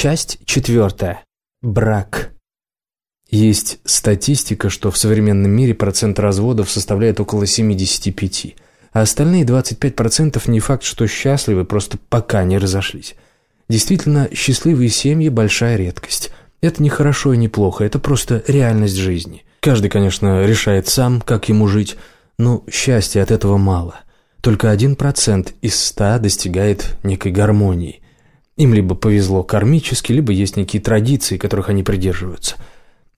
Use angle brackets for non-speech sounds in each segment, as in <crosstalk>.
Часть четвертая. Брак. Есть статистика, что в современном мире процент разводов составляет около 75, а остальные 25% не факт, что счастливы, просто пока не разошлись. Действительно, счастливые семьи – большая редкость. Это не хорошо и не плохо, это просто реальность жизни. Каждый, конечно, решает сам, как ему жить, но счастья от этого мало. Только 1% из 100 достигает некой гармонии. Им либо повезло кармически, либо есть некие традиции, которых они придерживаются –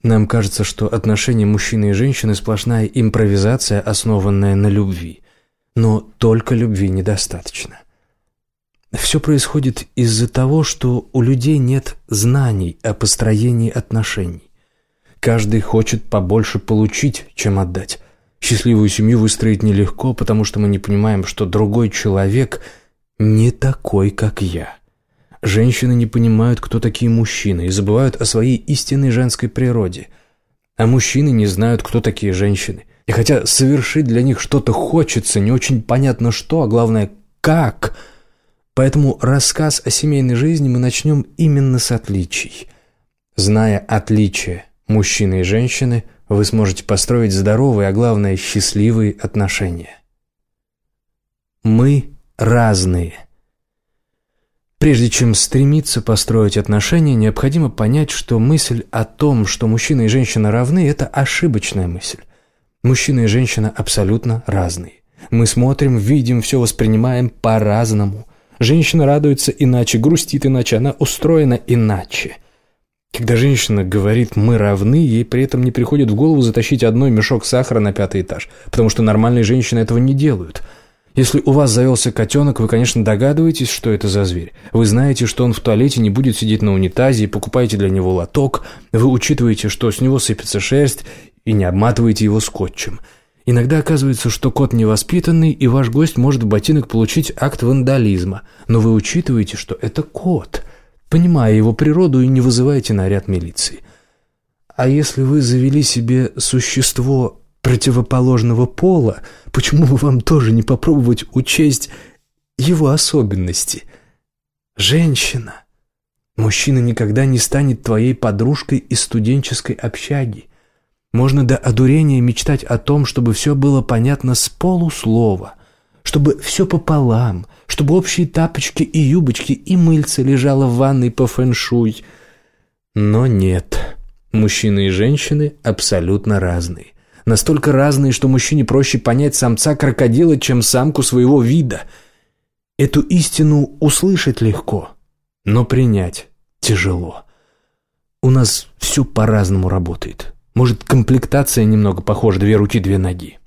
нам кажется, что отношения мужчины и женщины – сплошная импровизация, основанная на любви. Но только любви недостаточно. Все происходит из-за того, что у людей нет знаний о построении отношений. Каждый хочет побольше получить, чем отдать. Счастливую семью выстроить нелегко, потому что мы не понимаем, что другой человек не такой, как я. Женщины не понимают, кто такие мужчины, и забывают о своей истинной женской природе. А мужчины не знают, кто такие женщины. И хотя совершить для них что-то хочется, не очень понятно что, а главное, как. Поэтому рассказ о семейной жизни мы начнем именно с отличий. Зная отличия мужчины и женщины, вы сможете построить здоровые, а главное, счастливые отношения. Мы разные – Прежде чем стремиться построить отношения, необходимо понять, что мысль о том, что мужчина и женщина равны, это ошибочная мысль. Мужчина и женщина абсолютно разные. Мы смотрим, видим, все воспринимаем по-разному. Женщина радуется иначе, грустит иначе, она устроена иначе. Когда женщина говорит «мы равны», ей при этом не приходит в голову затащить одной мешок сахара на пятый этаж, потому что нормальные женщины этого не делают – если у вас завелся котенок, вы, конечно, догадываетесь, что это за зверь. Вы знаете, что он в туалете не будет сидеть на унитазе и покупаете для него лоток. Вы учитываете, что с него сыпется шерсть и не обматываете его скотчем. Иногда оказывается, что кот невоспитанный, и ваш гость может в ботинок получить акт вандализма. Но вы учитываете, что это кот, понимая его природу и не вызываете наряд милиции. А если вы завели себе существо противоположного пола, почему бы вам тоже не попробовать учесть его особенности? Женщина. Мужчина никогда не станет твоей подружкой из студенческой общаги. Можно до одурения мечтать о том, чтобы все было понятно с полуслова, чтобы все пополам, чтобы общие тапочки и юбочки и мыльце лежало в ванной по фэншуй. Но нет, мужчины и женщины абсолютно разные. Настолько разные, что мужчине проще понять самца крокодила, чем самку своего вида. Эту истину услышать легко, но принять тяжело. У нас все по-разному работает. Может, комплектация немного похожа, две руки, две ноги.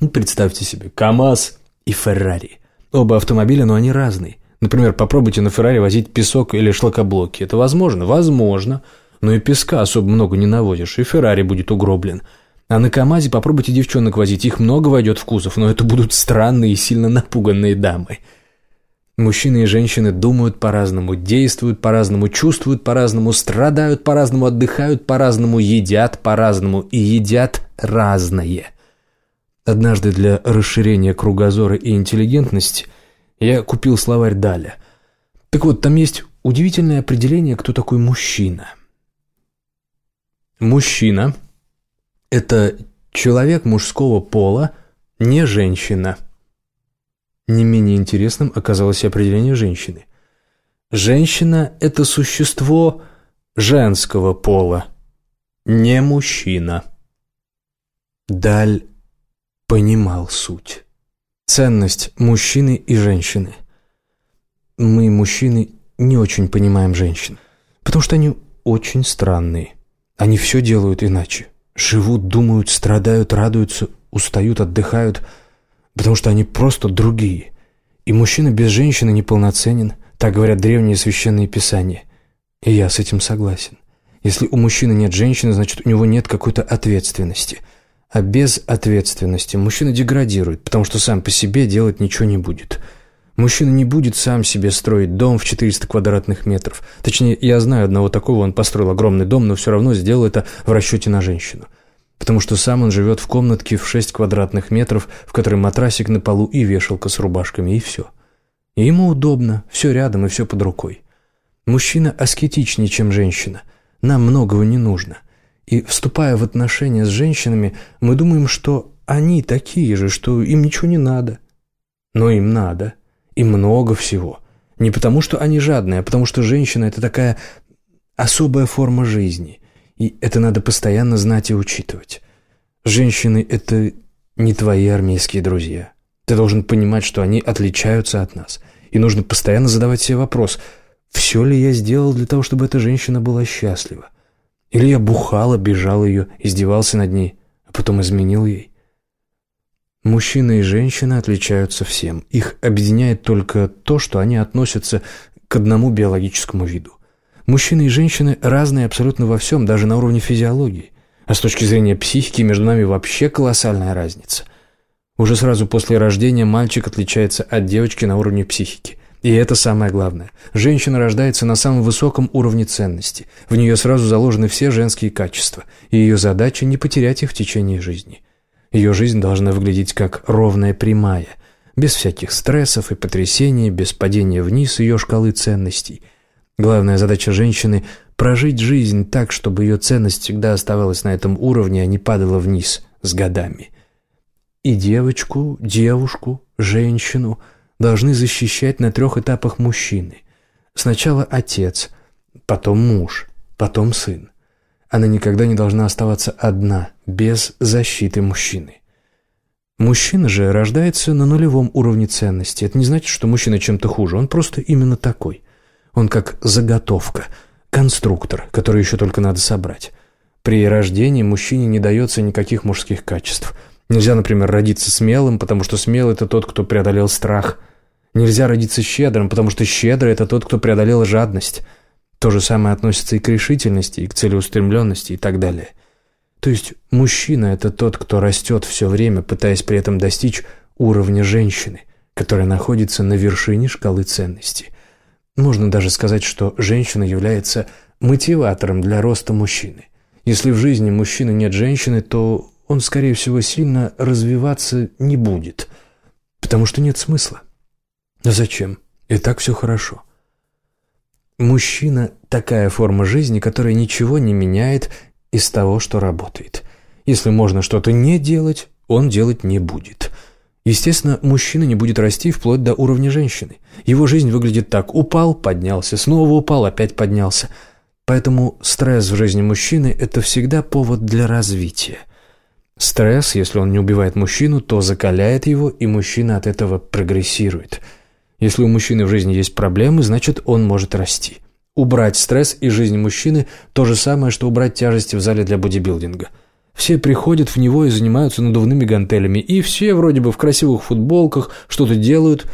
Ну, представьте себе, КАМАЗ и Феррари. Оба автомобиля, но они разные. Например, попробуйте на Феррари возить песок или шлакоблоки. Это возможно? Возможно. Но и песка особо много не наводишь, и Феррари будет угроблен. А на КамАЗе попробуйте девчонок возить, их много войдет в кузов, но это будут странные и сильно напуганные дамы. Мужчины и женщины думают по-разному, действуют по-разному, чувствуют по-разному, страдают по-разному, отдыхают по-разному, едят по-разному и едят разное. Однажды для расширения кругозора и интеллигентности я купил словарь Даля. Так вот, там есть удивительное определение, кто такой мужчина. Мужчина – это человек мужского пола, не женщина. Не менее интересным оказалось определение женщины. Женщина – это существо женского пола, не мужчина. Даль понимал суть. Ценность мужчины и женщины. Мы, мужчины, не очень понимаем женщин, потому что они очень странные. Они все делают иначе. Живут, думают, страдают, радуются, устают, отдыхают, потому что они просто другие. И мужчина без женщины неполноценен, так говорят древние священные писания. И я с этим согласен. Если у мужчины нет женщины, значит у него нет какой-то ответственности. А без ответственности мужчина деградирует, потому что сам по себе делать ничего не будет – Мужчина не будет сам себе строить дом в 400 квадратных метров. Точнее, я знаю одного такого, он построил огромный дом, но все равно сделал это в расчете на женщину. Потому что сам он живет в комнатке в 6 квадратных метров, в которой матрасик на полу и вешалка с рубашками, и все. И ему удобно, все рядом и все под рукой. Мужчина аскетичнее, чем женщина. Нам многого не нужно. И, вступая в отношения с женщинами, мы думаем, что они такие же, что им ничего не надо. Но им надо. И много всего. Не потому, что они жадные, а потому, что женщина – это такая особая форма жизни. И это надо постоянно знать и учитывать. Женщины – это не твои армейские друзья. Ты должен понимать, что они отличаются от нас. И нужно постоянно задавать себе вопрос – все ли я сделал для того, чтобы эта женщина была счастлива? Или я бухал, обижал ее, издевался над ней, а потом изменил ей? Мужчина и женщина отличаются всем. Их объединяет только то, что они относятся к одному биологическому виду. Мужчины и женщины разные абсолютно во всем, даже на уровне физиологии. А с точки зрения психики между нами вообще колоссальная разница. Уже сразу после рождения мальчик отличается от девочки на уровне психики. И это самое главное. Женщина рождается на самом высоком уровне ценности. В нее сразу заложены все женские качества, и ее задача не потерять их в течение жизни. Ее жизнь должна выглядеть как ровная прямая, без всяких стрессов и потрясений, без падения вниз ее шкалы ценностей. Главная задача женщины – прожить жизнь так, чтобы ее ценность всегда оставалась на этом уровне, а не падала вниз с годами. И девочку, девушку, женщину – должны защищать на трех этапах мужчины. Сначала отец, потом муж, потом сын. Она никогда не должна оставаться одна, без защиты мужчины. Мужчина же рождается на нулевом уровне ценности. Это не значит, что мужчина чем-то хуже, он просто именно такой. Он как заготовка, конструктор, который еще только надо собрать. При рождении мужчине не дается никаких мужских качеств. Нельзя, например, родиться смелым, потому что смелый – это тот, кто преодолел страх. Нельзя родиться щедрым, потому что щедрый – это тот, кто преодолел жадность. То же самое относится и к решительности, и к целеустремленности, и так далее. То есть мужчина – это тот, кто растет все время, пытаясь при этом достичь уровня женщины, которая находится на вершине шкалы ценностей. Можно даже сказать, что женщина является мотиватором для роста мужчины. Если в жизни мужчины нет женщины, то он, скорее всего, сильно развиваться не будет, потому что нет смысла. Но зачем? И так все хорошо. Мужчина – такая форма жизни, которая ничего не меняет из того, что работает. Если можно что-то не делать, он делать не будет. Естественно, мужчина не будет расти вплоть до уровня женщины. Его жизнь выглядит так – упал, поднялся, снова упал, опять поднялся. Поэтому стресс в жизни мужчины – это всегда повод для развития. Стресс, если он не убивает мужчину, то закаляет его, и мужчина от этого прогрессирует – если у мужчины в жизни есть проблемы, значит, он может расти. Убрать стресс из жизни мужчины – то же самое, что убрать тяжести в зале для бодибилдинга. Все приходят в него и занимаются надувными гантелями, и все вроде бы в красивых футболках что-то делают,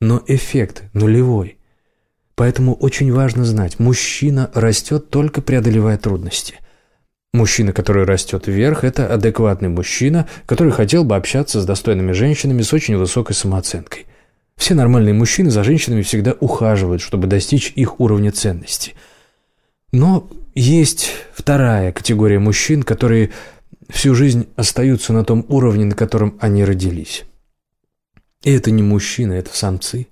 но эффект нулевой. Поэтому очень важно знать, мужчина растет только преодолевая трудности. Мужчина, который растет вверх, это адекватный мужчина, который хотел бы общаться с достойными женщинами с очень высокой самооценкой. Все нормальные мужчины за женщинами всегда ухаживают, чтобы достичь их уровня ценности. Но есть вторая категория мужчин, которые всю жизнь остаются на том уровне, на котором они родились. И это не мужчины, это самцы.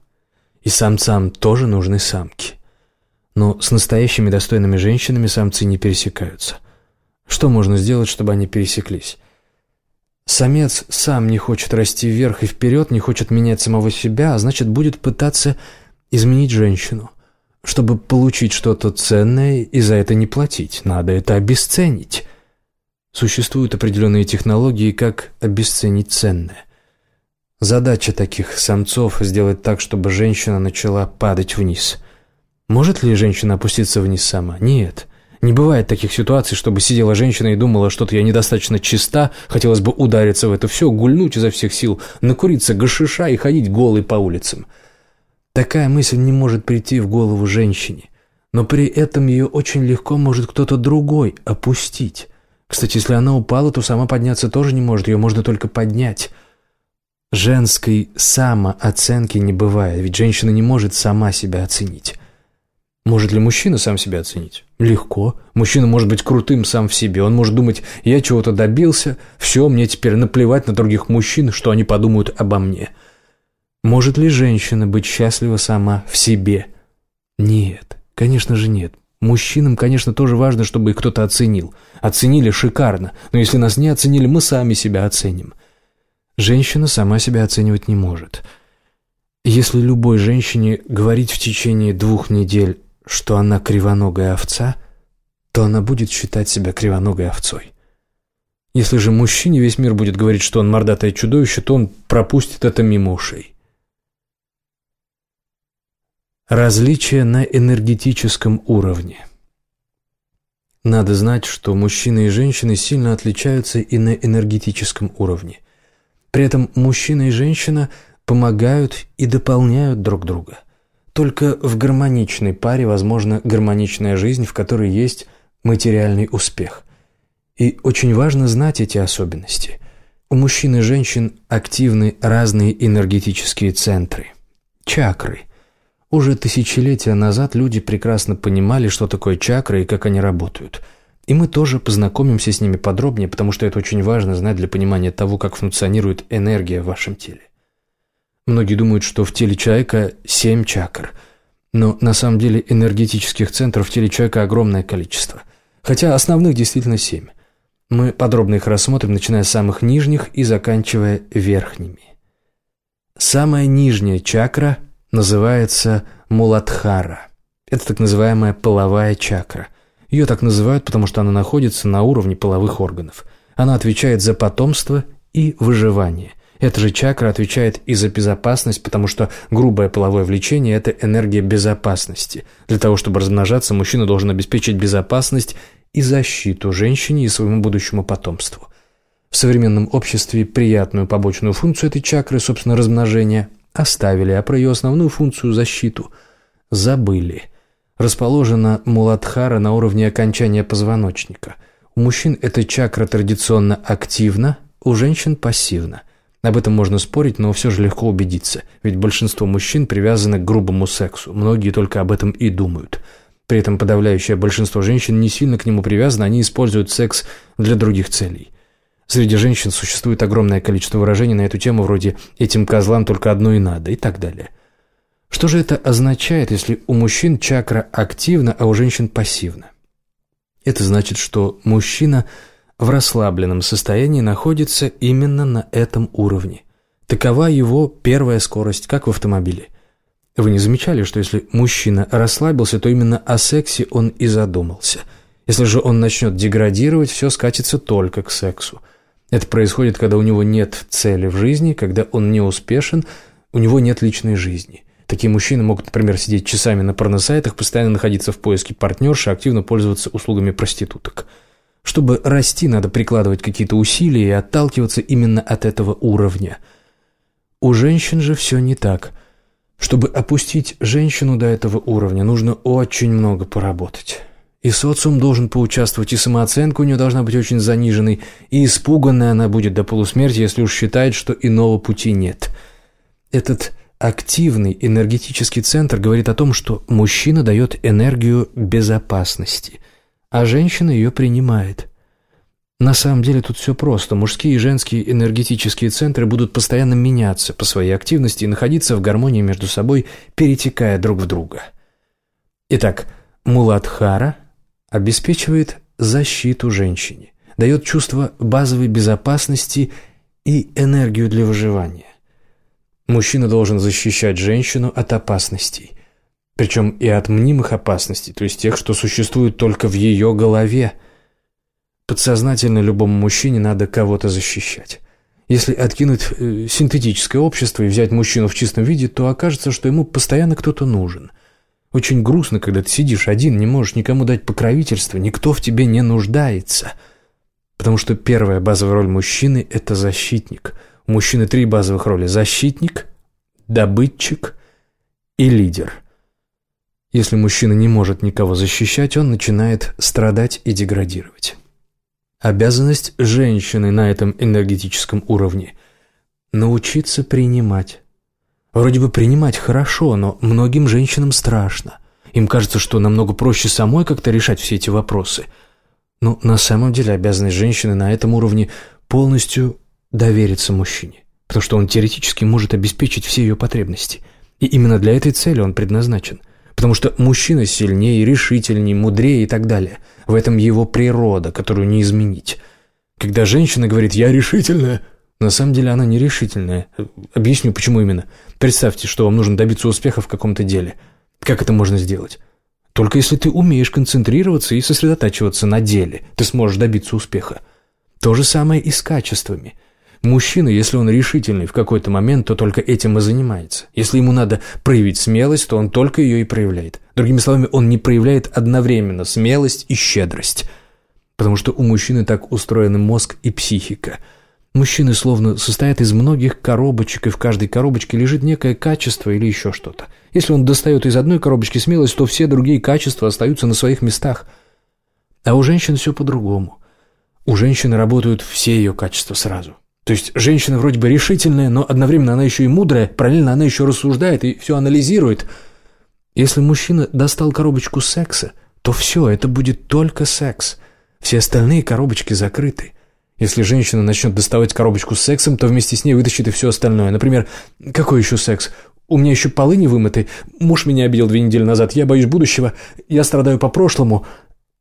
И самцам тоже нужны самки. Но с настоящими достойными женщинами самцы не пересекаются. Что можно сделать, чтобы они пересеклись? Самец сам не хочет расти вверх и вперед, не хочет менять самого себя, а значит, будет пытаться изменить женщину. Чтобы получить что-то ценное и за это не платить, надо это обесценить. Существуют определенные технологии, как обесценить ценное. Задача таких самцов – сделать так, чтобы женщина начала падать вниз. Может ли женщина опуститься вниз сама? Нет. Не бывает таких ситуаций, чтобы сидела женщина и думала, что-то я недостаточно чиста, хотелось бы удариться в это все, гульнуть изо всех сил, накуриться гашиша и ходить голой по улицам. Такая мысль не может прийти в голову женщине, но при этом ее очень легко может кто-то другой опустить. Кстати, если она упала, то сама подняться тоже не может, ее можно только поднять. Женской самооценки не бывает, ведь женщина не может сама себя оценить. Может ли мужчина сам себя оценить? Легко. Мужчина может быть крутым сам в себе. Он может думать, я чего-то добился, все, мне теперь наплевать на других мужчин, что они подумают обо мне. Может ли женщина быть счастлива сама в себе? Нет. Конечно же нет. Мужчинам, конечно, тоже важно, чтобы их кто-то оценил. Оценили шикарно, но если нас не оценили, мы сами себя оценим. Женщина сама себя оценивать не может. Если любой женщине говорить в течение двух недель, что она кривоногая овца, то она будет считать себя кривоногой овцой. Если же мужчине весь мир будет говорить, что он мордатое чудовище, то он пропустит это мимо ушей. Различия на энергетическом уровне. Надо знать, что мужчины и женщины сильно отличаются и на энергетическом уровне. При этом мужчина и женщина помогают и дополняют друг друга. Только в гармоничной паре возможна гармоничная жизнь, в которой есть материальный успех. И очень важно знать эти особенности. У мужчин и женщин активны разные энергетические центры – чакры – уже тысячелетия назад люди прекрасно понимали, что такое чакры и как они работают. И мы тоже познакомимся с ними подробнее, потому что это очень важно знать для понимания того, как функционирует энергия в вашем теле. Многие думают, что в теле человека семь чакр, но на самом деле энергетических центров в теле человека огромное количество. Хотя основных действительно семь. Мы подробно их рассмотрим, начиная с самых нижних и заканчивая верхними. Самая нижняя чакра называется Муладхара. Это так называемая половая чакра. Ее так называют, потому что она находится на уровне половых органов. Она отвечает за потомство и выживание. Эта же чакра отвечает и за безопасность, потому что грубое половое влечение – это энергия безопасности. Для того, чтобы размножаться, мужчина должен обеспечить безопасность и защиту женщине и своему будущему потомству. В современном обществе приятную побочную функцию этой чакры, собственно, размножения, Оставили, а про ее основную функцию защиту забыли. Расположена Муладхара на уровне окончания позвоночника. У мужчин эта чакра традиционно активна, у женщин пассивна. Об этом можно спорить, но все же легко убедиться, ведь большинство мужчин привязаны к грубому сексу, многие только об этом и думают. При этом подавляющее большинство женщин не сильно к нему привязаны, они используют секс для других целей. Среди женщин существует огромное количество выражений на эту тему, вроде «этим козлам только одно и надо» и так далее. Что же это означает, если у мужчин чакра активна, а у женщин пассивна? Это значит, что мужчина в расслабленном состоянии находится именно на этом уровне. Такова его первая скорость, как в автомобиле. Вы не замечали, что если мужчина расслабился, то именно о сексе он и задумался. Если же он начнет деградировать, все скатится только к сексу. Это происходит, когда у него нет цели в жизни, когда он не успешен, у него нет личной жизни. Такие мужчины могут, например, сидеть часами на порносайтах, постоянно находиться в поиске партнерши, активно пользоваться услугами проституток. Чтобы расти, надо прикладывать какие-то усилия и отталкиваться именно от этого уровня. У женщин же все не так. Чтобы опустить женщину до этого уровня, нужно очень много поработать. И социум должен поучаствовать, и самооценка у нее должна быть очень заниженной, и испуганная она будет до полусмерти, если уж считает, что иного пути нет. Этот активный энергетический центр говорит о том, что мужчина дает энергию безопасности, а женщина ее принимает. На самом деле тут все просто. Мужские и женские энергетические центры будут постоянно меняться по своей активности и находиться в гармонии между собой, перетекая друг в друга. Итак, Муладхара – обеспечивает защиту женщине, дает чувство базовой безопасности и энергию для выживания. Мужчина должен защищать женщину от опасностей, причем и от мнимых опасностей, то есть тех, что существуют только в ее голове. Подсознательно любому мужчине надо кого-то защищать. Если откинуть э, синтетическое общество и взять мужчину в чистом виде, то окажется, что ему постоянно кто-то нужен – очень грустно, когда ты сидишь один, не можешь никому дать покровительство, никто в тебе не нуждается. Потому что первая базовая роль мужчины – это защитник. У мужчины три базовых роли – защитник, добытчик и лидер. Если мужчина не может никого защищать, он начинает страдать и деградировать. Обязанность женщины на этом энергетическом уровне – научиться принимать Вроде бы принимать хорошо, но многим женщинам страшно. Им кажется, что намного проще самой как-то решать все эти вопросы. Но на самом деле обязанность женщины на этом уровне полностью довериться мужчине, потому что он теоретически может обеспечить все ее потребности. И именно для этой цели он предназначен. Потому что мужчина сильнее, решительнее, мудрее и так далее. В этом его природа, которую не изменить. Когда женщина говорит «я решительная», на самом деле она нерешительная. Объясню, почему именно. Представьте, что вам нужно добиться успеха в каком-то деле. Как это можно сделать? Только если ты умеешь концентрироваться и сосредотачиваться на деле, ты сможешь добиться успеха. То же самое и с качествами – Мужчина, если он решительный в какой-то момент, то только этим и занимается. Если ему надо проявить смелость, то он только ее и проявляет. Другими словами, он не проявляет одновременно смелость и щедрость. Потому что у мужчины так устроены мозг и психика. Мужчины словно состоят из многих коробочек, и в каждой коробочке лежит некое качество или еще что-то. Если он достает из одной коробочки смелость, то все другие качества остаются на своих местах. А у женщин все по-другому. У женщины работают все ее качества сразу – то есть женщина вроде бы решительная, но одновременно она еще и мудрая, параллельно она еще рассуждает и все анализирует. Если мужчина достал коробочку секса, то все, это будет только секс. Все остальные коробочки закрыты. Если женщина начнет доставать коробочку с сексом, то вместе с ней вытащит и все остальное. Например, какой еще секс? У меня еще полы не вымыты, муж меня обидел две недели назад, я боюсь будущего, я страдаю по прошлому.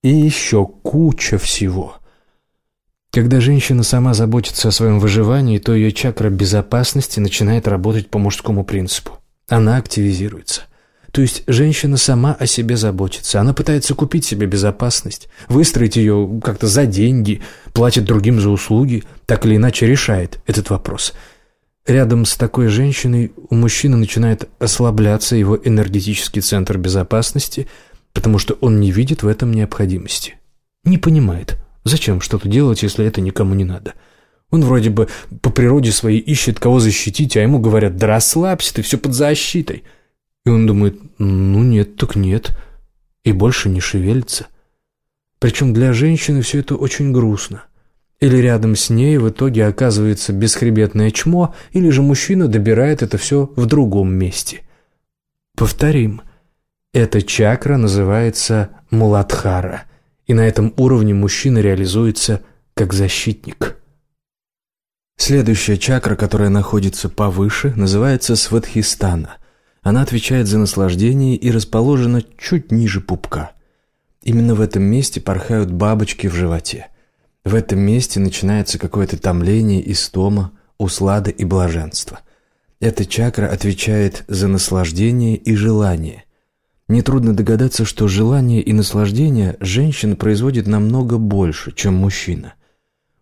И еще куча всего. Когда женщина сама заботится о своем выживании, то ее чакра безопасности начинает работать по мужскому принципу. Она активизируется. То есть женщина сама о себе заботится. Она пытается купить себе безопасность, выстроить ее как-то за деньги, платит другим за услуги, так или иначе решает этот вопрос. Рядом с такой женщиной у мужчины начинает ослабляться его энергетический центр безопасности, потому что он не видит в этом необходимости. Не понимает, Зачем что-то делать, если это никому не надо? Он вроде бы по природе своей ищет кого защитить, а ему говорят «Да расслабься, ты все под защитой». И он думает «Ну нет, так нет». И больше не шевелится. Причем для женщины все это очень грустно. Или рядом с ней в итоге оказывается бесхребетное чмо, или же мужчина добирает это все в другом месте. Повторим. Эта чакра называется Муладхара – и на этом уровне мужчина реализуется как защитник. Следующая чакра, которая находится повыше, называется Сватхистана. Она отвечает за наслаждение и расположена чуть ниже пупка. Именно в этом месте порхают бабочки в животе. В этом месте начинается какое-то томление, истома, услада и блаженство. Эта чакра отвечает за наслаждение и желание, Нетрудно догадаться, что желание и наслаждение женщина производит намного больше, чем мужчина.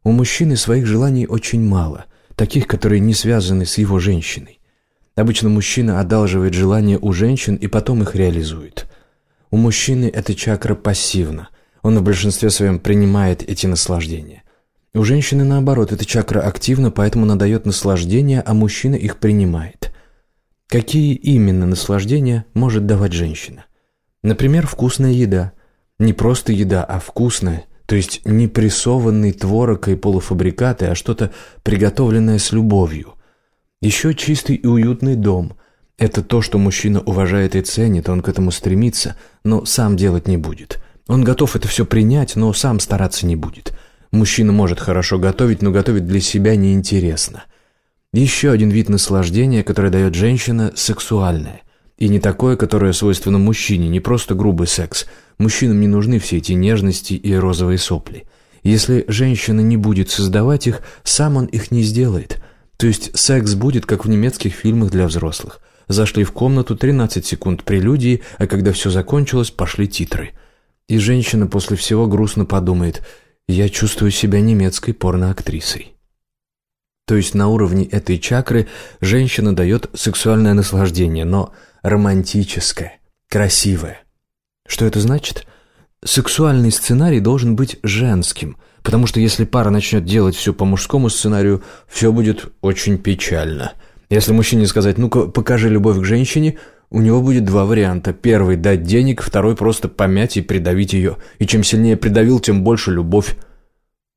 У мужчины своих желаний очень мало, таких, которые не связаны с его женщиной. Обычно мужчина одалживает желания у женщин и потом их реализует. У мужчины эта чакра пассивна, он в большинстве своем принимает эти наслаждения. У женщины наоборот, эта чакра активна, поэтому она дает наслаждение, а мужчина их принимает. Какие именно наслаждения может давать женщина? Например, вкусная еда. Не просто еда, а вкусная, то есть не прессованный творог и полуфабрикаты, а что-то приготовленное с любовью. Еще чистый и уютный дом. Это то, что мужчина уважает и ценит, он к этому стремится, но сам делать не будет. Он готов это все принять, но сам стараться не будет. Мужчина может хорошо готовить, но готовить для себя неинтересно – еще один вид наслаждения, который дает женщина, сексуальное. И не такое, которое свойственно мужчине, не просто грубый секс. Мужчинам не нужны все эти нежности и розовые сопли. Если женщина не будет создавать их, сам он их не сделает. То есть секс будет, как в немецких фильмах для взрослых. Зашли в комнату 13 секунд прелюдии, а когда все закончилось, пошли титры. И женщина после всего грустно подумает «Я чувствую себя немецкой порноактрисой». То есть на уровне этой чакры женщина дает сексуальное наслаждение, но романтическое, красивое. Что это значит? Сексуальный сценарий должен быть женским, потому что если пара начнет делать все по мужскому сценарию, все будет очень печально. Если мужчине сказать «ну-ка, покажи любовь к женщине», у него будет два варианта. Первый – дать денег, второй – просто помять и придавить ее. И чем сильнее придавил, тем больше любовь.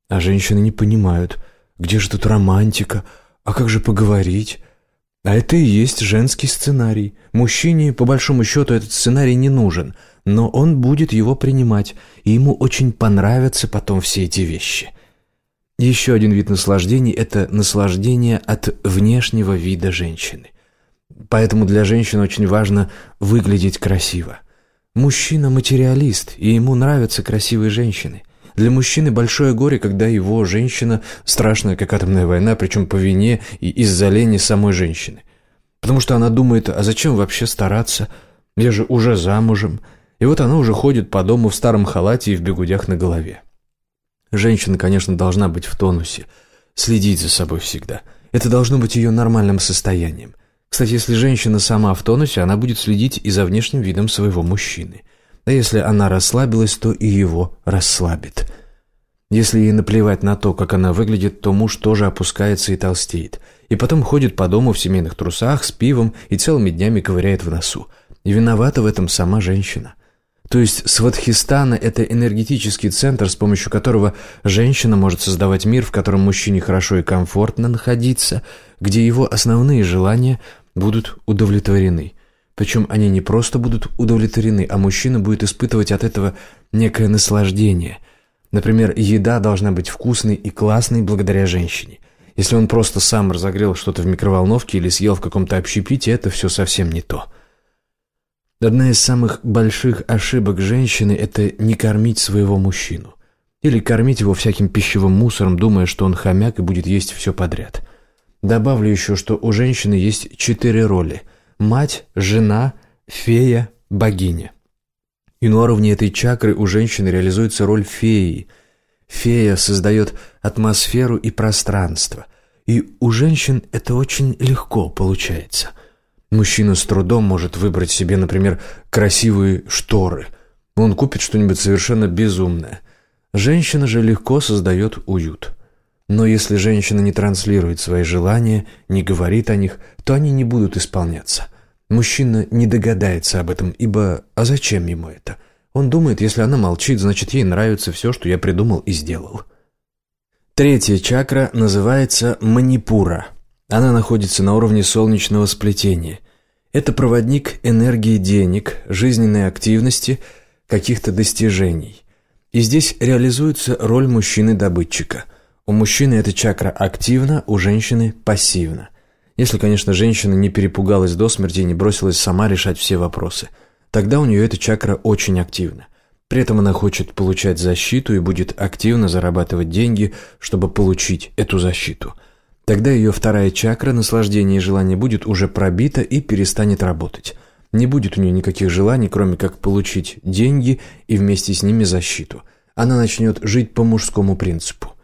А женщины не понимают – где же тут романтика? А как же поговорить? А это и есть женский сценарий. Мужчине, по большому счету, этот сценарий не нужен, но он будет его принимать, и ему очень понравятся потом все эти вещи. Еще один вид наслаждений – это наслаждение от внешнего вида женщины. Поэтому для женщины очень важно выглядеть красиво. Мужчина материалист, и ему нравятся красивые женщины. Для мужчины большое горе, когда его женщина страшная, как атомная война, причем по вине и из-за лени самой женщины. Потому что она думает, а зачем вообще стараться? Я же уже замужем. И вот она уже ходит по дому в старом халате и в бегудях на голове. Женщина, конечно, должна быть в тонусе, следить за собой всегда. Это должно быть ее нормальным состоянием. Кстати, если женщина сама в тонусе, она будет следить и за внешним видом своего мужчины – а если она расслабилась, то и его расслабит. Если ей наплевать на то, как она выглядит, то муж тоже опускается и толстеет. И потом ходит по дому в семейных трусах, с пивом и целыми днями ковыряет в носу. И виновата в этом сама женщина. То есть Сватхистана – это энергетический центр, с помощью которого женщина может создавать мир, в котором мужчине хорошо и комфортно находиться, где его основные желания будут удовлетворены. Причем они не просто будут удовлетворены, а мужчина будет испытывать от этого некое наслаждение. Например, еда должна быть вкусной и классной благодаря женщине. Если он просто сам разогрел что-то в микроволновке или съел в каком-то общепите, это все совсем не то. Одна из самых больших ошибок женщины – это не кормить своего мужчину. Или кормить его всяким пищевым мусором, думая, что он хомяк и будет есть все подряд. Добавлю еще, что у женщины есть четыре роли – мать, жена, фея, богиня. И на уровне этой чакры у женщины реализуется роль феи. Фея создает атмосферу и пространство. И у женщин это очень легко получается. Мужчина с трудом может выбрать себе, например, красивые шторы. Он купит что-нибудь совершенно безумное. Женщина же легко создает уют. Но если женщина не транслирует свои желания, не говорит о них, то они не будут исполняться. Мужчина не догадается об этом, ибо «а зачем ему это?» Он думает, если она молчит, значит ей нравится все, что я придумал и сделал. Третья чакра называется манипура. Она находится на уровне солнечного сплетения. Это проводник энергии денег, жизненной активности, каких-то достижений. И здесь реализуется роль мужчины-добытчика – у мужчины эта чакра активна, у женщины пассивна. Если, конечно, женщина не перепугалась до смерти и не бросилась сама решать все вопросы. Тогда у нее эта чакра очень активна. При этом она хочет получать защиту и будет активно зарабатывать деньги, чтобы получить эту защиту. Тогда ее вторая чакра, наслаждение и желание, будет уже пробита и перестанет работать. Не будет у нее никаких желаний, кроме как получить деньги и вместе с ними защиту. Она начнет жить по мужскому принципу.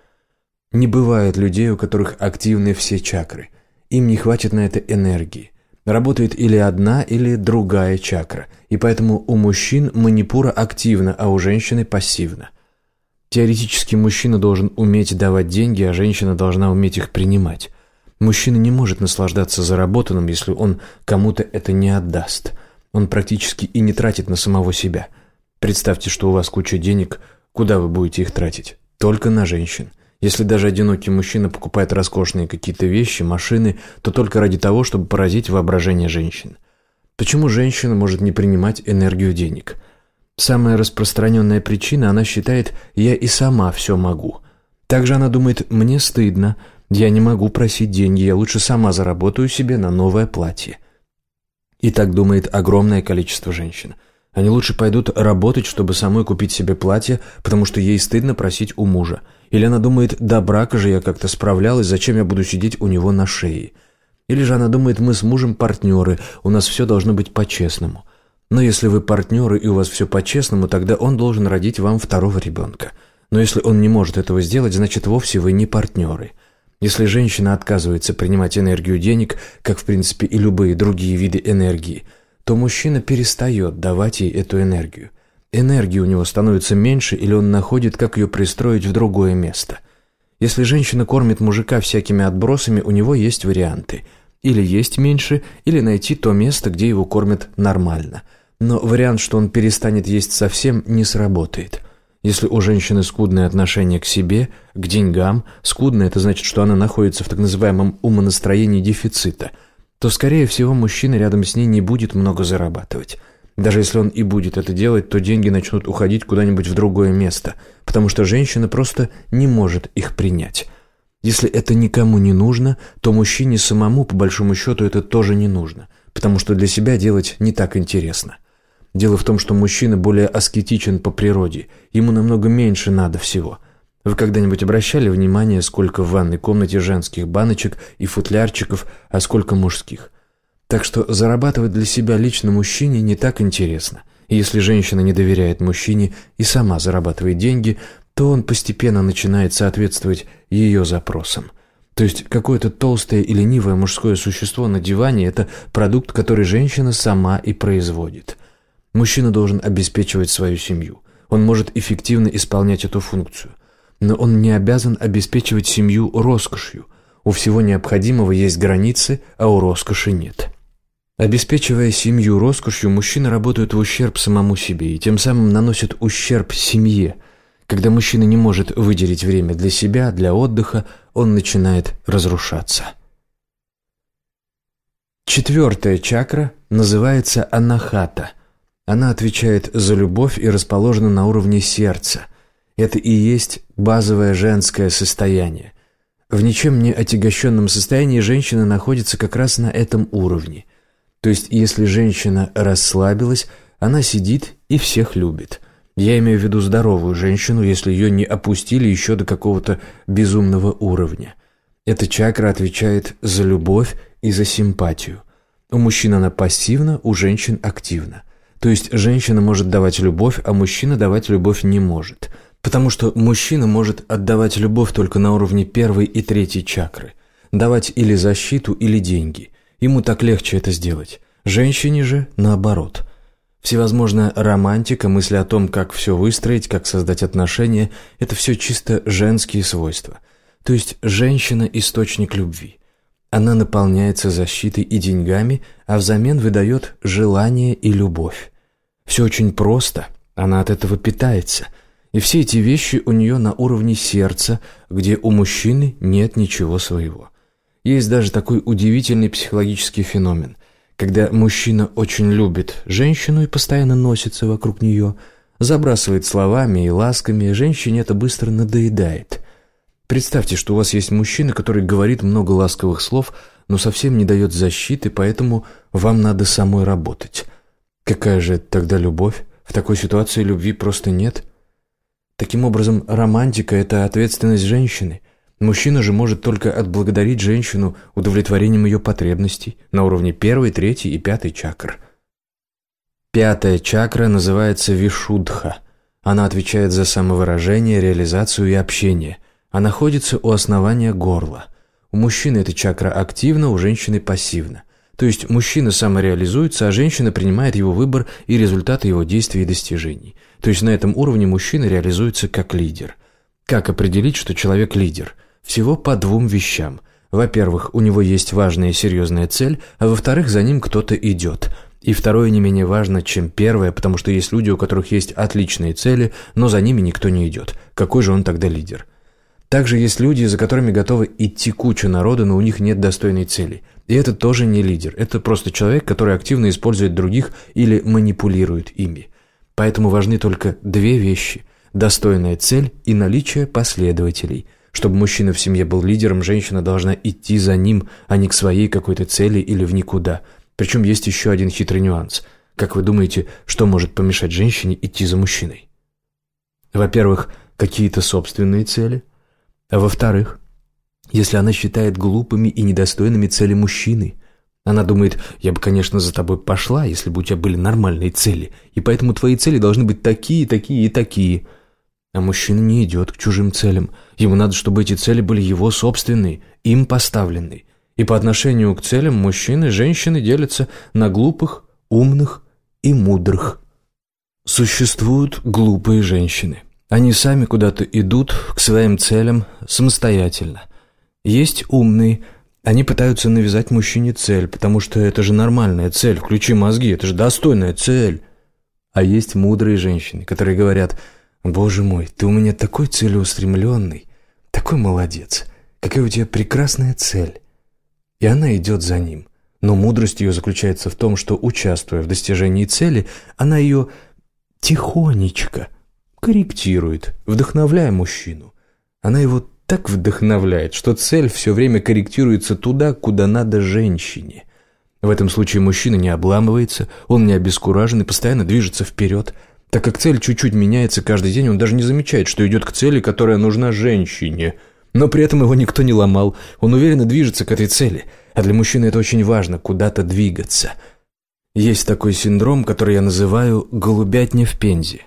Не бывает людей, у которых активны все чакры. Им не хватит на это энергии. Работает или одна, или другая чакра, и поэтому у мужчин манипура активна, а у женщины пассивна. Теоретически мужчина должен уметь давать деньги, а женщина должна уметь их принимать. Мужчина не может наслаждаться заработанным, если он кому-то это не отдаст. Он практически и не тратит на самого себя. Представьте, что у вас куча денег, куда вы будете их тратить? Только на женщин. Если даже одинокий мужчина покупает роскошные какие-то вещи, машины, то только ради того, чтобы поразить воображение женщин. Почему женщина может не принимать энергию денег? Самая распространенная причина, она считает «я и сама все могу». Также она думает «мне стыдно, я не могу просить деньги, я лучше сама заработаю себе на новое платье». И так думает огромное количество женщин. Они лучше пойдут работать, чтобы самой купить себе платье, потому что ей стыдно просить у мужа. Или она думает, до брака же я как-то справлялась, зачем я буду сидеть у него на шее. Или же она думает, мы с мужем партнеры, у нас все должно быть по-честному. Но если вы партнеры и у вас все по-честному, тогда он должен родить вам второго ребенка. Но если он не может этого сделать, значит вовсе вы не партнеры. Если женщина отказывается принимать энергию денег, как в принципе и любые другие виды энергии – то мужчина перестает давать ей эту энергию. Энергии у него становится меньше, или он находит, как ее пристроить в другое место. Если женщина кормит мужика всякими отбросами, у него есть варианты. Или есть меньше, или найти то место, где его кормят нормально. Но вариант, что он перестанет есть совсем, не сработает. Если у женщины скудное отношение к себе, к деньгам, скудное – это значит, что она находится в так называемом умонастроении дефицита – то, скорее всего, мужчина рядом с ней не будет много зарабатывать. Даже если он и будет это делать, то деньги начнут уходить куда-нибудь в другое место, потому что женщина просто не может их принять. Если это никому не нужно, то мужчине самому, по большому счету, это тоже не нужно, потому что для себя делать не так интересно. Дело в том, что мужчина более аскетичен по природе, ему намного меньше надо всего. Вы когда-нибудь обращали внимание, сколько в ванной комнате женских баночек и футлярчиков, а сколько мужских? Так что зарабатывать для себя лично мужчине не так интересно. Если женщина не доверяет мужчине и сама зарабатывает деньги, то он постепенно начинает соответствовать ее запросам. То есть какое-то толстое и ленивое мужское существо на диване – это продукт, который женщина сама и производит. Мужчина должен обеспечивать свою семью. Он может эффективно исполнять эту функцию. Но он не обязан обеспечивать семью роскошью. У всего необходимого есть границы, а у роскоши нет. Обеспечивая семью роскошью, мужчина работает в ущерб самому себе и тем самым наносит ущерб семье. Когда мужчина не может выделить время для себя, для отдыха, он начинает разрушаться. Четвертая чакра называется анахата. Она отвечает за любовь и расположена на уровне сердца. Это и есть базовое женское состояние. В ничем не отягощенном состоянии женщина находится как раз на этом уровне – то есть, если женщина расслабилась, она сидит и всех любит. Я имею в виду здоровую женщину, если ее не опустили еще до какого-то безумного уровня. Эта чакра отвечает за любовь и за симпатию. У мужчин она пассивна, у женщин активна. То есть женщина может давать любовь, а мужчина давать любовь не может. Потому что мужчина может отдавать любовь только на уровне первой и третьей чакры. Давать или защиту, или деньги. Ему так легче это сделать. Женщине же наоборот. Всевозможная романтика, мысли о том, как все выстроить, как создать отношения – это все чисто женские свойства. То есть женщина – источник любви. Она наполняется защитой и деньгами, а взамен выдает желание и любовь. Все очень просто, она от этого питается. И все эти вещи у нее на уровне сердца, где у мужчины нет ничего своего. Есть даже такой удивительный психологический феномен. Когда мужчина очень любит женщину и постоянно носится вокруг нее, забрасывает словами и ласками, женщине это быстро надоедает. Представьте, что у вас есть мужчина, который говорит много ласковых слов, но совсем не дает защиты, поэтому вам надо самой работать. Какая же тогда любовь? В такой ситуации любви просто нет. Таким образом, романтика – это ответственность женщины – Мужчина же может только отблагодарить женщину удовлетворением ее потребностей на уровне первой, третьей и пятой чакр. Пятая чакра называется Вишудха. Она отвечает за самовыражение, реализацию и общение, а находится у основания горла. У мужчины эта чакра активна, у женщины пассивна. То есть мужчина самореализуется, а женщина принимает его выбор и результаты его действий и достижений. То есть на этом уровне мужчина реализуется как лидер. Как определить, что человек лидер – всего по двум вещам. Во-первых, у него есть важная и серьезная цель, а во-вторых, за ним кто-то идет. И второе не менее важно, чем первое, потому что есть люди, у которых есть отличные цели, но за ними никто не идет. Какой же он тогда лидер? Также есть люди, за которыми готовы идти куча народа, но у них нет достойной цели. И это тоже не лидер, это просто человек, который активно использует других или манипулирует ими. Поэтому важны только две вещи – достойная цель и наличие последователей – чтобы мужчина в семье был лидером, женщина должна идти за ним, а не к своей какой-то цели или в никуда. Причем есть еще один хитрый нюанс. Как вы думаете, что может помешать женщине идти за мужчиной? Во-первых, какие-то собственные цели. А во-вторых, если она считает глупыми и недостойными цели мужчины – она думает, я бы, конечно, за тобой пошла, если бы у тебя были нормальные цели, и поэтому твои цели должны быть такие, такие и такие. А мужчина не идет к чужим целям. Ему надо, чтобы эти цели были его собственные, им поставленные. И по отношению к целям мужчины женщины делятся на глупых, умных и мудрых. Существуют глупые женщины. Они сами куда-то идут к своим целям самостоятельно. Есть умные. Они пытаются навязать мужчине цель, потому что это же нормальная цель, включи мозги, это же достойная цель. А есть мудрые женщины, которые говорят – «Боже мой, ты у меня такой целеустремленный, такой молодец, какая у тебя прекрасная цель». И она идет за ним. Но мудрость ее заключается в том, что, участвуя в достижении цели, она ее тихонечко корректирует, вдохновляя мужчину. Она его так вдохновляет, что цель все время корректируется туда, куда надо женщине. В этом случае мужчина не обламывается, он не обескуражен и постоянно движется вперед. Так как цель чуть-чуть меняется каждый день, он даже не замечает, что идет к цели, которая нужна женщине. Но при этом его никто не ломал, он уверенно движется к этой цели. А для мужчины это очень важно – куда-то двигаться. Есть такой синдром, который я называю «голубятня в Пензе».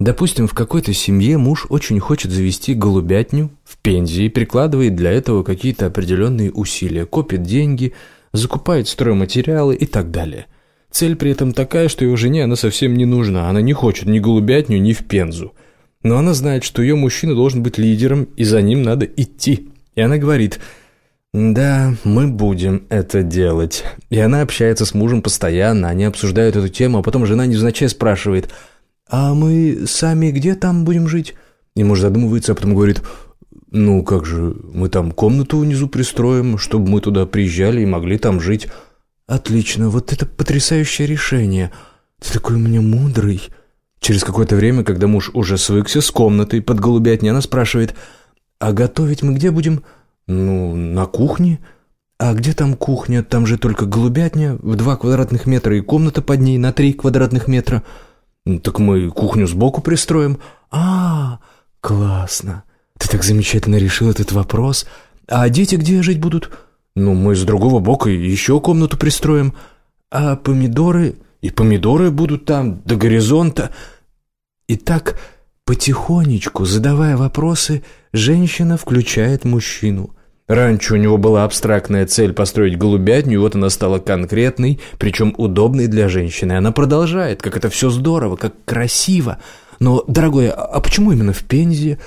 Допустим, в какой-то семье муж очень хочет завести голубятню в Пензе и прикладывает для этого какие-то определенные усилия, копит деньги, закупает стройматериалы и так далее. Цель при этом такая, что его жене она совсем не нужна, она не хочет ни голубятню, ни в Пензу. Но она знает, что ее мужчина должен быть лидером, и за ним надо идти. И она говорит «Да, мы будем это делать». И она общается с мужем постоянно, они обсуждают эту тему, а потом жена невзначай спрашивает – «А мы сами где там будем жить?» И муж задумывается, а потом говорит, «Ну, как же, мы там комнату внизу пристроим, чтобы мы туда приезжали и могли там жить». «Отлично, вот это потрясающее решение. Ты такой у меня мудрый». Через какое-то время, когда муж уже свыкся с комнатой под голубятней, она спрашивает, «А готовить мы где будем?» «Ну, на кухне». «А где там кухня? Там же только голубятня в два квадратных метра и комната под ней на три квадратных метра». Ну, «Так мы кухню сбоку пристроим». «А, классно. Ты так замечательно решил этот вопрос. А дети где жить будут?» «Ну, мы с другого бока еще комнату пристроим. А помидоры...» «И помидоры будут там, до горизонта». И так, потихонечку, задавая вопросы, женщина включает мужчину – Раньше у него была абстрактная цель построить голубятню, и вот она стала конкретной, причем удобной для женщины. Она продолжает, как это все здорово, как красиво. Но, дорогой, а, почему именно в Пензе?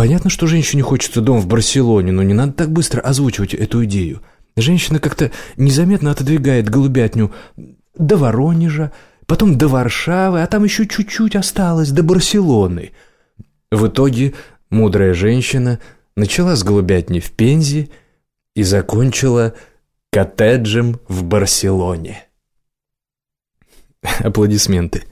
Понятно, что женщине хочется дом в Барселоне, но не надо так быстро озвучивать эту идею. Женщина как-то незаметно отодвигает голубятню до Воронежа, потом до Варшавы, а там еще чуть-чуть осталось, до Барселоны. В итоге мудрая женщина – начала с голубятни в Пензе и закончила коттеджем в Барселоне. Аплодисменты.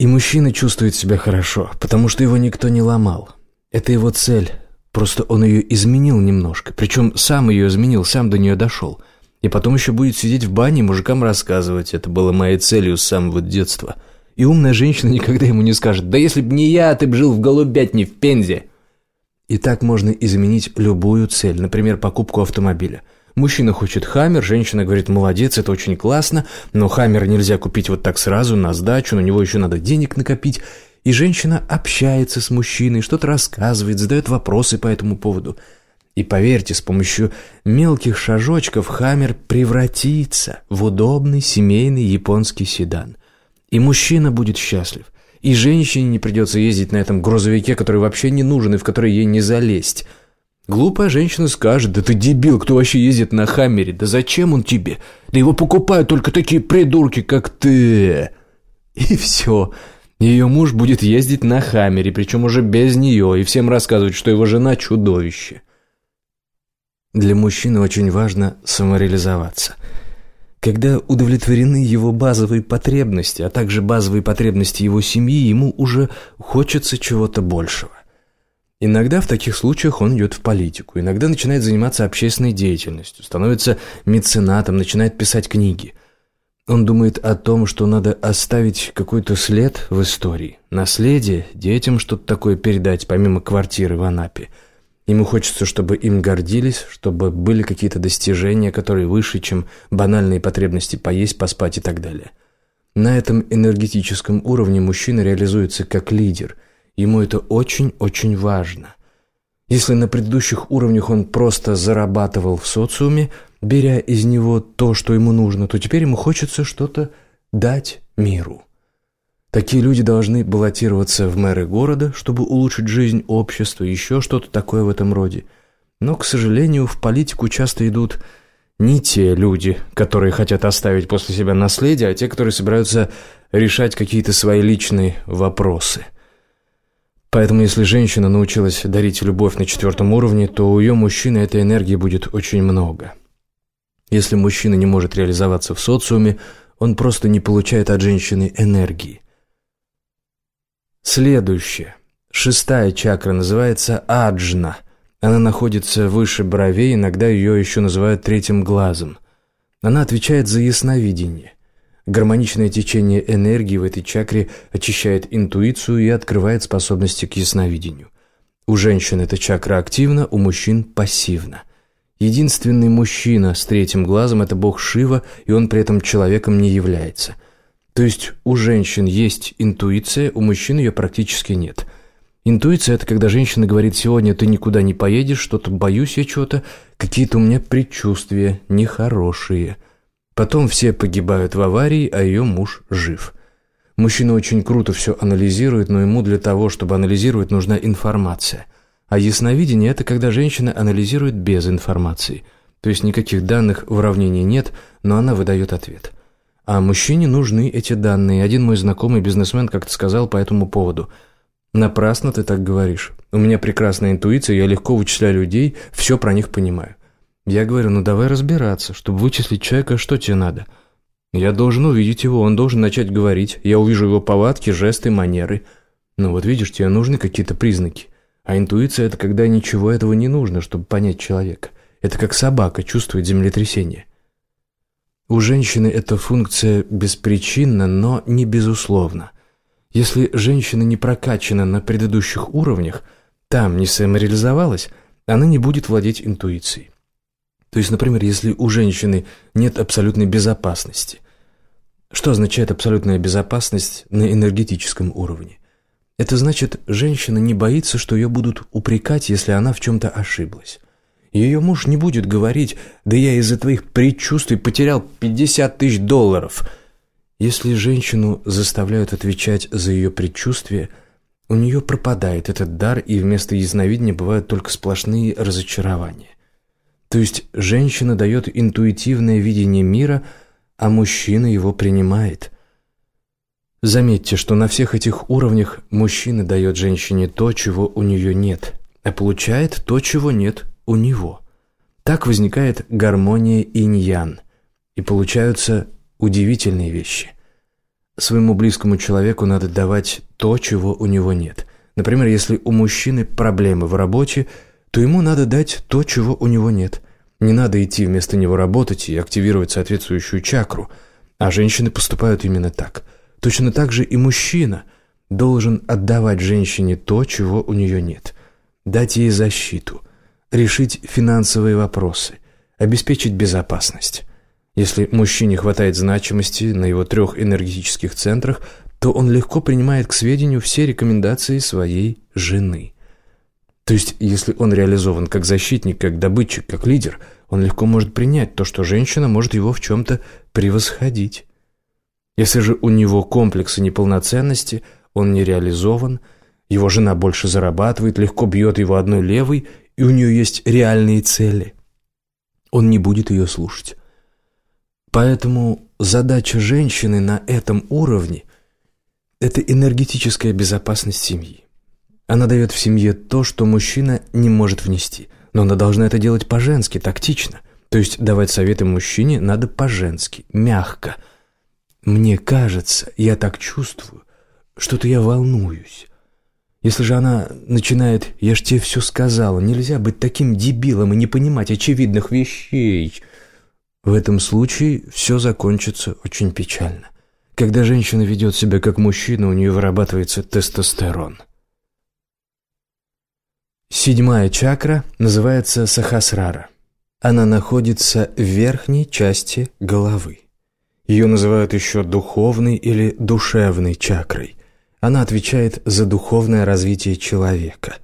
И мужчина чувствует себя хорошо, потому что его никто не ломал. Это его цель, просто он ее изменил немножко, причем сам ее изменил, сам до нее дошел. И потом еще будет сидеть в бане и мужикам рассказывать, это было моей целью с самого детства. И умная женщина <laughs> никогда ему не скажет, да если б не я, ты б жил в голубятне в Пензе. И так можно изменить любую цель, например, покупку автомобиля. Мужчина хочет «Хаммер», женщина говорит «Молодец, это очень классно, но «Хаммер» нельзя купить вот так сразу, на сдачу, на него еще надо денег накопить». И женщина общается с мужчиной, что-то рассказывает, задает вопросы по этому поводу. И поверьте, с помощью мелких шажочков «Хаммер» превратится в удобный семейный японский седан. И мужчина будет счастлив – и женщине не придется ездить на этом грузовике, который вообще не нужен и в который ей не залезть. Глупая женщина скажет, да ты дебил, кто вообще ездит на Хаммере, да зачем он тебе? Да его покупают только такие придурки, как ты. И все. Ее муж будет ездить на Хаммере, причем уже без нее, и всем рассказывать, что его жена чудовище. Для мужчины очень важно самореализоваться – когда удовлетворены его базовые потребности, а также базовые потребности его семьи, ему уже хочется чего-то большего. Иногда в таких случаях он идет в политику, иногда начинает заниматься общественной деятельностью, становится меценатом, начинает писать книги. Он думает о том, что надо оставить какой-то след в истории, наследие, детям что-то такое передать, помимо квартиры в Анапе – Ему хочется, чтобы им гордились, чтобы были какие-то достижения, которые выше, чем банальные потребности поесть, поспать и так далее. На этом энергетическом уровне мужчина реализуется как лидер. Ему это очень-очень важно. Если на предыдущих уровнях он просто зарабатывал в социуме, беря из него то, что ему нужно, то теперь ему хочется что-то дать миру. Такие люди должны баллотироваться в мэры города, чтобы улучшить жизнь общества, еще что-то такое в этом роде. Но, к сожалению, в политику часто идут не те люди, которые хотят оставить после себя наследие, а те, которые собираются решать какие-то свои личные вопросы. Поэтому, если женщина научилась дарить любовь на четвертом уровне, то у ее мужчины этой энергии будет очень много. Если мужчина не может реализоваться в социуме, он просто не получает от женщины энергии – Следующее. Шестая чакра называется аджна. Она находится выше бровей, иногда ее еще называют третьим глазом. Она отвечает за ясновидение. Гармоничное течение энергии в этой чакре очищает интуицию и открывает способности к ясновидению. У женщин эта чакра активна, у мужчин пассивна. Единственный мужчина с третьим глазом – это бог Шива, и он при этом человеком не является. То есть у женщин есть интуиция, у мужчин ее практически нет. Интуиция – это когда женщина говорит «сегодня ты никуда не поедешь, что-то боюсь я чего-то, какие-то у меня предчувствия нехорошие». Потом все погибают в аварии, а ее муж жив. Мужчина очень круто все анализирует, но ему для того, чтобы анализировать, нужна информация. А ясновидение – это когда женщина анализирует без информации. То есть никаких данных в уравнении нет, но она выдает ответ. А мужчине нужны эти данные. Один мой знакомый бизнесмен как-то сказал по этому поводу. «Напрасно ты так говоришь. У меня прекрасная интуиция, я легко вычисляю людей, все про них понимаю». Я говорю, ну давай разбираться, чтобы вычислить человека, что тебе надо. Я должен увидеть его, он должен начать говорить. Я увижу его повадки, жесты, манеры. Ну вот видишь, тебе нужны какие-то признаки. А интуиция – это когда ничего этого не нужно, чтобы понять человека. Это как собака чувствует землетрясение. У женщины эта функция беспричинна, но не безусловна. Если женщина не прокачана на предыдущих уровнях, там не самореализовалась, она не будет владеть интуицией. То есть, например, если у женщины нет абсолютной безопасности. Что означает абсолютная безопасность на энергетическом уровне? Это значит, женщина не боится, что ее будут упрекать, если она в чем-то ошиблась. Ее муж не будет говорить, да я из-за твоих предчувствий потерял 50 тысяч долларов. Если женщину заставляют отвечать за ее предчувствия, у нее пропадает этот дар, и вместо ясновидения бывают только сплошные разочарования. То есть женщина дает интуитивное видение мира, а мужчина его принимает. Заметьте, что на всех этих уровнях мужчина дает женщине то, чего у нее нет, а получает то, чего нет у него. Так возникает гармония инь-ян, и получаются удивительные вещи. Своему близкому человеку надо давать то, чего у него нет. Например, если у мужчины проблемы в работе – то ему надо дать то, чего у него нет. Не надо идти вместо него работать и активировать соответствующую чакру. А женщины поступают именно так. Точно так же и мужчина должен отдавать женщине то, чего у нее нет. Дать ей защиту, решить финансовые вопросы, обеспечить безопасность. Если мужчине хватает значимости на его трех энергетических центрах, то он легко принимает к сведению все рекомендации своей жены – то есть, если он реализован как защитник, как добытчик, как лидер, он легко может принять то, что женщина может его в чем-то превосходить. Если же у него комплексы неполноценности, он не реализован, его жена больше зарабатывает, легко бьет его одной левой, и у нее есть реальные цели. Он не будет ее слушать. Поэтому задача женщины на этом уровне – это энергетическая безопасность семьи. Она дает в семье то, что мужчина не может внести. Но она должна это делать по-женски, тактично. То есть давать советы мужчине надо по-женски, мягко. Мне кажется, я так чувствую, что-то я волнуюсь. Если же она начинает «я ж тебе все сказала, нельзя быть таким дебилом и не понимать очевидных вещей», в этом случае все закончится очень печально. Когда женщина ведет себя как мужчина, у нее вырабатывается тестостерон – Седьмая чакра называется Сахасрара. Она находится в верхней части головы. Ее называют еще духовной или душевной чакрой. Она отвечает за духовное развитие человека.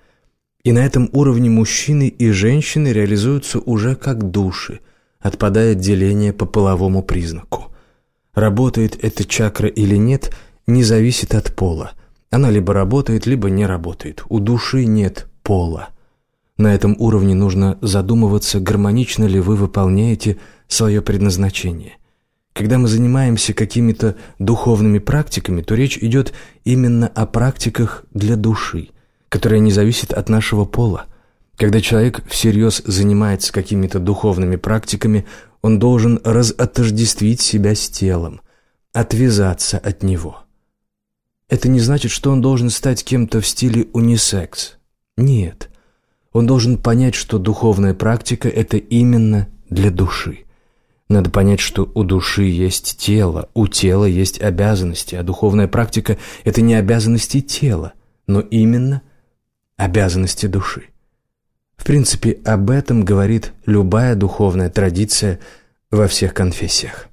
И на этом уровне мужчины и женщины реализуются уже как души, отпадает деление по половому признаку. Работает эта чакра или нет, не зависит от пола. Она либо работает, либо не работает. У души нет пола. На этом уровне нужно задумываться, гармонично ли вы выполняете свое предназначение. Когда мы занимаемся какими-то духовными практиками, то речь идет именно о практиках для души, которая не зависит от нашего пола. Когда человек всерьез занимается какими-то духовными практиками, он должен разотождествить себя с телом, отвязаться от него. Это не значит, что он должен стать кем-то в стиле унисекс. Нет. Он должен понять, что духовная практика – это именно для души. Надо понять, что у души есть тело, у тела есть обязанности, а духовная практика – это не обязанности тела, но именно обязанности души. В принципе, об этом говорит любая духовная традиция во всех конфессиях.